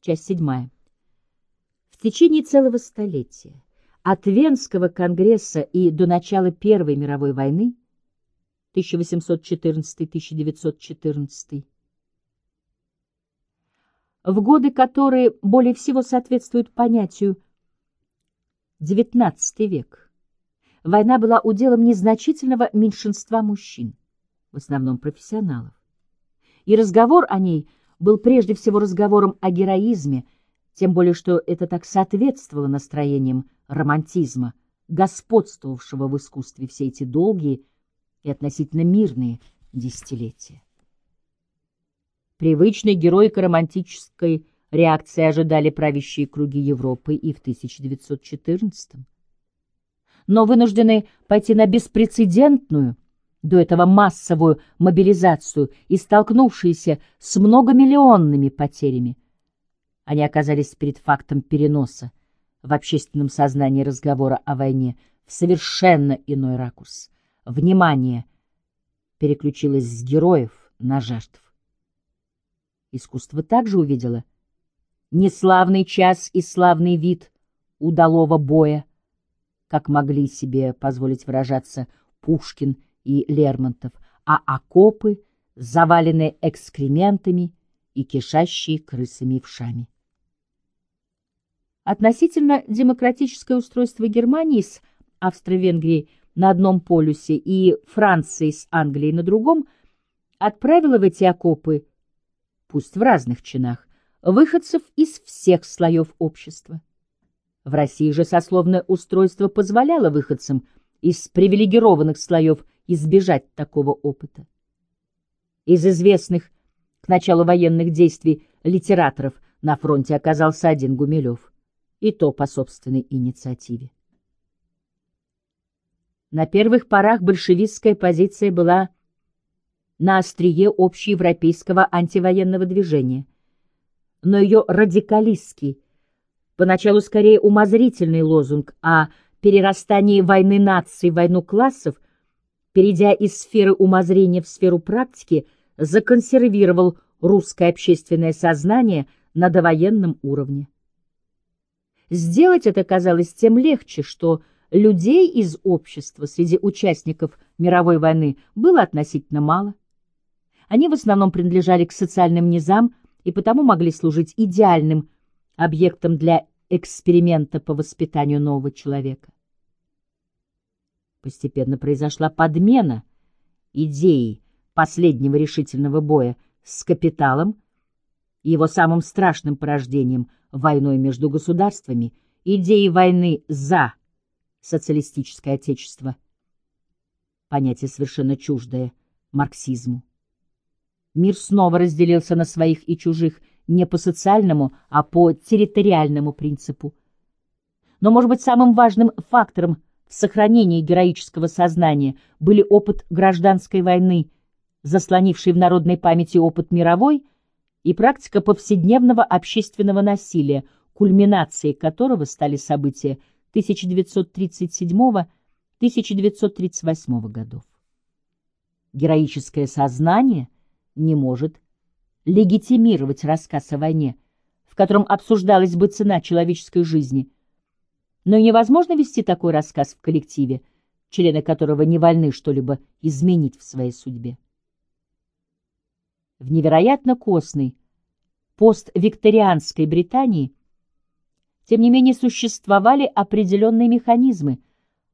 Часть седьмая. В течение целого столетия, от Венского конгресса и до начала Первой мировой войны, 1814-1914, в годы, которые более всего соответствуют понятию XIX век, война была уделом незначительного меньшинства мужчин, в основном профессионалов. И разговор о ней был прежде всего разговором о героизме, тем более что это так соответствовало настроениям романтизма, господствовавшего в искусстве все эти долгие и относительно мирные десятилетия. Привычной героико-романтической реакции ожидали правящие круги Европы и в 1914 -м. Но вынуждены пойти на беспрецедентную, до этого массовую мобилизацию и столкнувшиеся с многомиллионными потерями, они оказались перед фактом переноса в общественном сознании разговора о войне в совершенно иной ракурс. Внимание переключилось с героев на жертв. Искусство также увидело неславный час и славный вид удалого боя, как могли себе позволить выражаться Пушкин и Лермонтов, а окопы, заваленные экскрементами и кишащие крысами и вшами. Относительно демократическое устройство Германии с Австро-Венгрией на одном полюсе и Франции с Англией на другом отправило в эти окопы, пусть в разных чинах, выходцев из всех слоев общества. В России же сословное устройство позволяло выходцам из привилегированных слоев избежать такого опыта. Из известных к началу военных действий литераторов на фронте оказался один Гумилев, и то по собственной инициативе. На первых порах большевистская позиция была на острие общеевропейского антивоенного движения, но ее радикалистский, поначалу скорее умозрительный лозунг о перерастании войны наций в войну классов – перейдя из сферы умозрения в сферу практики, законсервировал русское общественное сознание на довоенном уровне. Сделать это казалось тем легче, что людей из общества среди участников мировой войны было относительно мало. Они в основном принадлежали к социальным низам и потому могли служить идеальным объектом для эксперимента по воспитанию нового человека. Постепенно произошла подмена идеи последнего решительного боя с капиталом и его самым страшным порождением — войной между государствами, идеей войны за социалистическое отечество. Понятие совершенно чуждое марксизму. Мир снова разделился на своих и чужих не по социальному, а по территориальному принципу. Но, может быть, самым важным фактором в сохранении героического сознания были опыт гражданской войны, заслонивший в народной памяти опыт мировой, и практика повседневного общественного насилия, кульминацией которого стали события 1937-1938 годов. Героическое сознание не может легитимировать рассказ о войне, в котором обсуждалась бы цена человеческой жизни – но невозможно вести такой рассказ в коллективе, члены которого не вольны что-либо изменить в своей судьбе. В невероятно костной поствикторианской Британии тем не менее существовали определенные механизмы,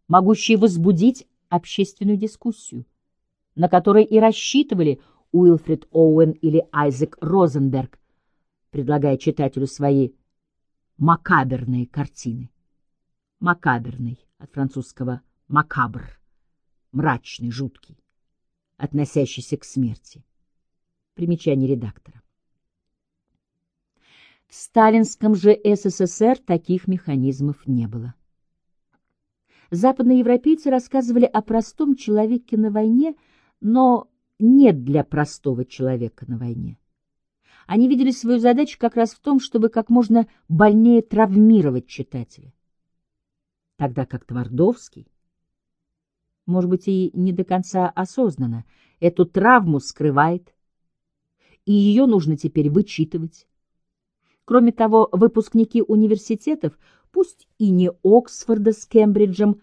могущие возбудить общественную дискуссию, на которые и рассчитывали Уилфрид Оуэн или Айзек Розенберг, предлагая читателю свои макаберные картины макаберный, от французского «макабр», мрачный, жуткий, относящийся к смерти. Примечание редактора. В сталинском же СССР таких механизмов не было. Западные европейцы рассказывали о простом человеке на войне, но нет для простого человека на войне. Они видели свою задачу как раз в том, чтобы как можно больнее травмировать читателя тогда как Твардовский, может быть, и не до конца осознанно, эту травму скрывает, и ее нужно теперь вычитывать. Кроме того, выпускники университетов, пусть и не Оксфорда с Кембриджем,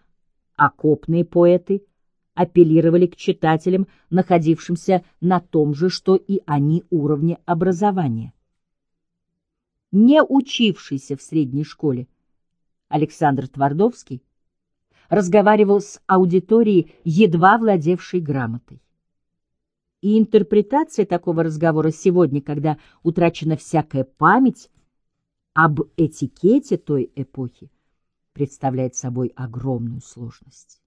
окопные поэты, апеллировали к читателям, находившимся на том же, что и они уровне образования. Не учившийся в средней школе, Александр Твардовский разговаривал с аудиторией, едва владевшей грамотой. И интерпретация такого разговора сегодня, когда утрачена всякая память об этикете той эпохи, представляет собой огромную сложность.